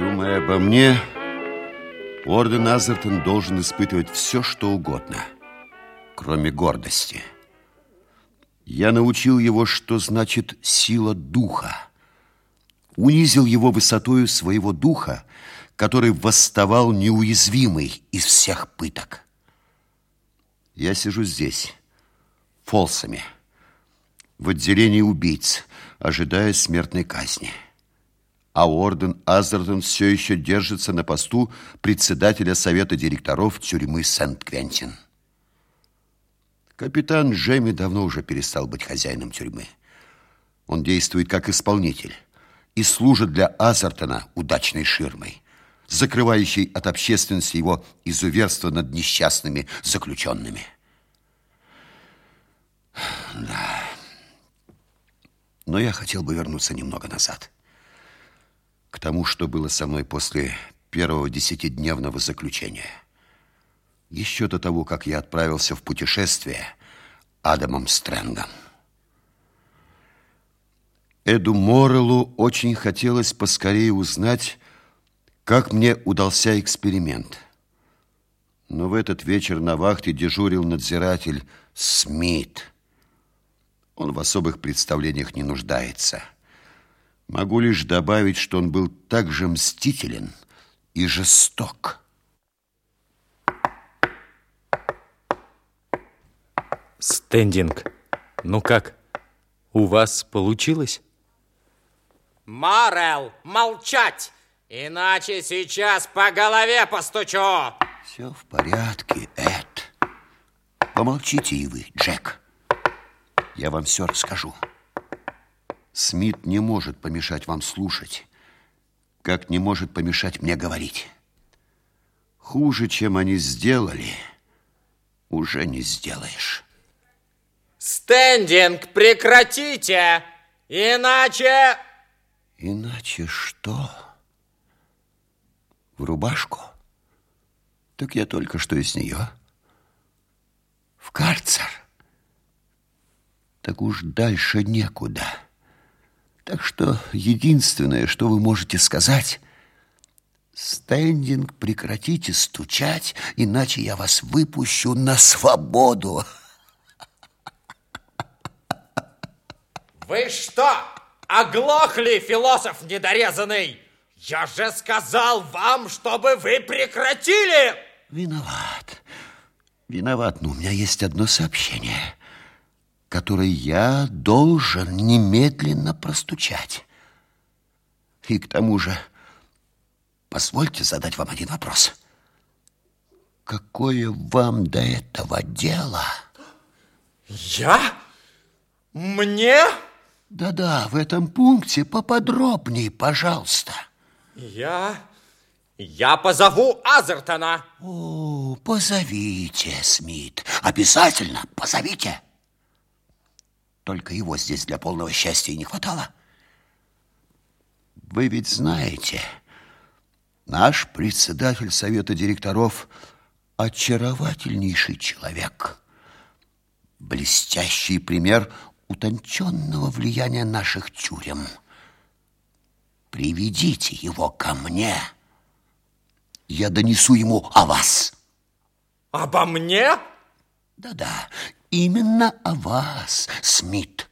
Обо мне Орден Азертон должен испытывать все, что угодно, кроме гордости. Я научил его, что значит сила духа. Унизил его высотою своего духа, который восставал неуязвимый из всех пыток. Я сижу здесь, фолсами, в отделении убийц, ожидая смертной казни а Орден Азертон все еще держится на посту председателя совета директоров тюрьмы Сент-Квентин. Капитан Джемми давно уже перестал быть хозяином тюрьмы. Он действует как исполнитель и служит для Азертона удачной ширмой, закрывающей от общественности его изуверство над несчастными заключенными. Да. Но я хотел бы вернуться немного назад к тому, что было со мной после первого десятидневного заключения. Еще до того, как я отправился в путешествие Адамом Стрэнгом. Эду Моррелу очень хотелось поскорее узнать, как мне удался эксперимент. Но в этот вечер на вахте дежурил надзиратель Смит. Он в особых представлениях не нуждается. Могу лишь добавить, что он был также мстителен и жесток. Стендинг, ну как, у вас получилось? Морел, молчать! Иначе сейчас по голове постучу. Все в порядке, Эд. Помолчите и вы, Джек. Я вам все расскажу. Смит не может помешать вам слушать, как не может помешать мне говорить. Хуже, чем они сделали, уже не сделаешь. Стендинг, прекратите! Иначе... Иначе что? В рубашку? Так я только что из нее. В карцер? Так уж дальше некуда. Так что единственное, что вы можете сказать... Стендинг, прекратите стучать, иначе я вас выпущу на свободу. Вы что, оглохли, философ недорезанный? Я же сказал вам, чтобы вы прекратили! Виноват. Виноват, но у меня есть одно сообщение который я должен немедленно простучать. И к тому же, позвольте задать вам один вопрос. Какое вам до этого дело? Я? Мне? Да-да, в этом пункте поподробнее, пожалуйста. Я... Я позову Азертона. О, позовите, Смит. Обязательно позовите. Только его здесь для полного счастья и не хватало. Вы ведь знаете, наш председатель совета директоров очаровательнейший человек. Блестящий пример утонченного влияния наших тюрем. Приведите его ко мне. Я донесу ему о вас. Обо мне? Да-да, именно о вас, Смит.